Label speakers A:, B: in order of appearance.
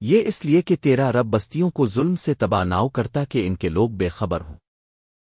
A: یہ اس لیے کہ تیرا رب بستیوں کو ظلم سے تباہ ناؤ کرتا کہ ان کے لوگ بے خبر ہوں۔